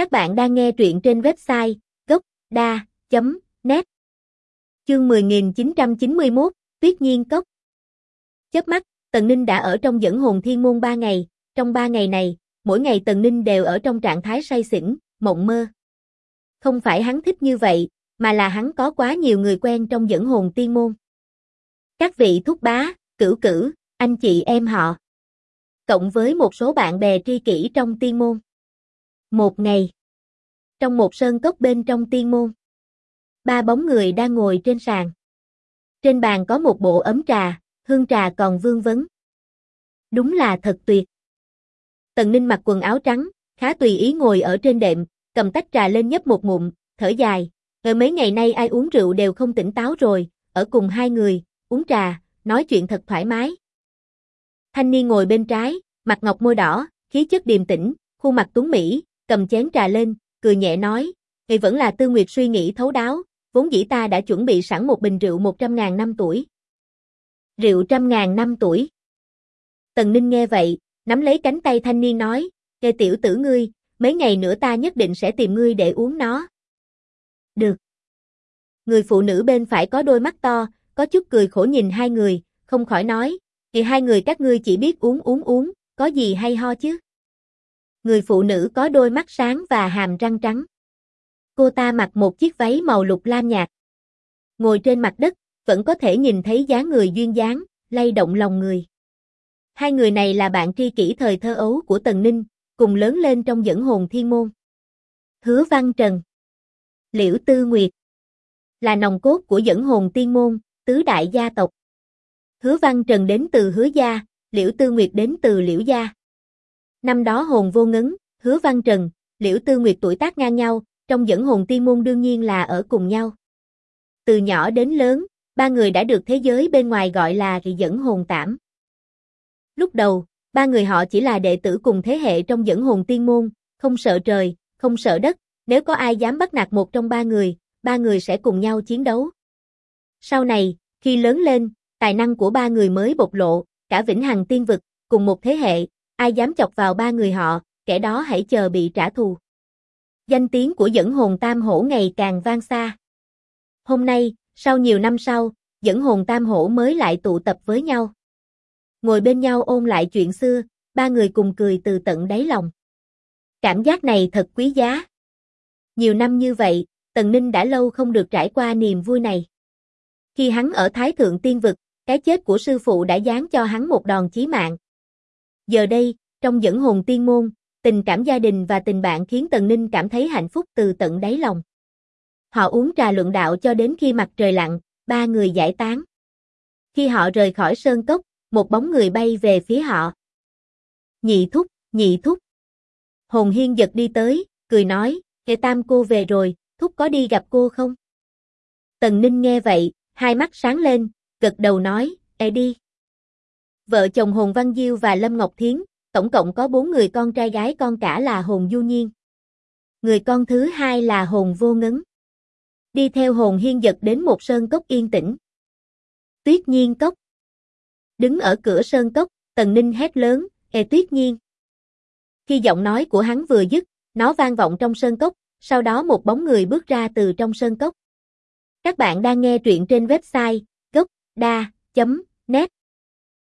Các bạn đang nghe truyện trên website gocda.net Chương 10991, Tuyết Nhiên Cốc Chớp mắt, Tần Ninh đã ở trong dẫn hồn thiên môn 3 ngày, trong 3 ngày này, mỗi ngày Tần Ninh đều ở trong trạng thái say xỉn, mộng mơ. Không phải hắn thích như vậy, mà là hắn có quá nhiều người quen trong dẫn hồn tiên môn. Các vị thúc bá, cửu cử, anh chị em họ. Cộng với một số bạn bè tri kỷ trong tiên môn. Một ngày. Trong một sơn cốc bên trong tiên môn. Ba bóng người đang ngồi trên sàn. Trên bàn có một bộ ấm trà, hương trà còn vương vấn. Đúng là thật tuyệt. Tần Ninh mặc quần áo trắng, khá tùy ý ngồi ở trên đệm, cầm tách trà lên nhấp một ngụm, thở dài. Ở mấy ngày nay ai uống rượu đều không tỉnh táo rồi, ở cùng hai người, uống trà, nói chuyện thật thoải mái. Thanh niên ngồi bên trái, mặt ngọc môi đỏ, khí chất điềm tĩnh, khuôn mặt tuấn mỹ, cầm chén trà lên, cười nhẹ nói, "Vậy vẫn là Tư Nguyệt suy nghĩ thấu đáo, vốn dĩ ta đã chuẩn bị sẵn một bình rượu 100.000 năm tuổi." Rượu trăm ngàn năm tuổi. Tần Ninh nghe vậy, nắm lấy cánh tay thanh niên nói, "Kê tiểu tử ngươi, mấy ngày nữa ta nhất định sẽ tìm ngươi để uống nó." Được. Người phụ nữ bên phải có đôi mắt to, có chút cười khổ nhìn hai người, không khỏi nói, thì hai người các ngươi chỉ biết uống uống uống, có gì hay ho chứ? Người phụ nữ có đôi mắt sáng và hàm răng trắng. Cô ta mặc một chiếc váy màu lục lam nhạt. Ngồi trên mặt đất, vẫn có thể nhìn thấy dáng người duyên dáng, lay động lòng người. Hai người này là bạn tri kỷ thời thơ ấu của Tần Ninh, cùng lớn lên trong dẫn hồn thiên môn. Hứa Văn Trần Liễu Tư Nguyệt Là nòng cốt của dẫn hồn tiên môn, tứ đại gia tộc. Hứa Văn Trần đến từ Hứa Gia, Liễu Tư Nguyệt đến từ Liễu Gia. Năm đó hồn vô ngấn, Hứa Văn Trần, Liễu Tư Nguyệt tuổi tác ngang nhau, trong dẫn hồn tiên môn đương nhiên là ở cùng nhau. Từ nhỏ đến lớn, ba người đã được thế giới bên ngoài gọi là dẫn hồn tảm. Lúc đầu, ba người họ chỉ là đệ tử cùng thế hệ trong dẫn hồn tiên môn, không sợ trời, không sợ đất, nếu có ai dám bắt nạt một trong ba người, ba người sẽ cùng nhau chiến đấu. Sau này, khi lớn lên, tài năng của ba người mới bộc lộ, cả vĩnh hằng tiên vực, cùng một thế hệ, ai dám chọc vào ba người họ, kẻ đó hãy chờ bị trả thù. Danh tiếng của dẫn hồn tam hổ ngày càng vang xa. Hôm nay, sau nhiều năm sau, dẫn hồn tam hổ mới lại tụ tập với nhau. Ngồi bên nhau ôn lại chuyện xưa, ba người cùng cười từ tận đáy lòng. Cảm giác này thật quý giá. Nhiều năm như vậy, Tần Ninh đã lâu không được trải qua niềm vui này. Khi hắn ở Thái Thượng Tiên Vực, cái chết của sư phụ đã giáng cho hắn một đòn chí mạng. Giờ đây, trong dẫn hồn tiên môn, tình cảm gia đình và tình bạn khiến Tần Ninh cảm thấy hạnh phúc từ tận đáy lòng. Họ uống trà luận đạo cho đến khi mặt trời lặn, ba người giải tán. Khi họ rời khỏi sơn cốc, một bóng người bay về phía họ. Nhị thúc, nhị thúc. Hồn hiên giật đi tới, cười nói, hệ tam cô về rồi, thúc có đi gặp cô không? Tần Ninh nghe vậy, hai mắt sáng lên, gật đầu nói, e đi. Vợ chồng Hồn Văn Diêu và Lâm Ngọc Thiến, tổng cộng có bốn người con trai gái con cả là Hồn Du Nhiên. Người con thứ hai là Hồn Vô Ngấn. Đi theo Hồn Hiên Dật đến một sơn cốc yên tĩnh. Tuyết Nhiên Cốc. Đứng ở cửa sơn cốc, Tần Ninh hét lớn, e Tuyết Nhiên. Khi giọng nói của hắn vừa dứt, nó vang vọng trong sơn cốc, sau đó một bóng người bước ra từ trong sơn cốc. Các bạn đang nghe truyện trên website gocda.net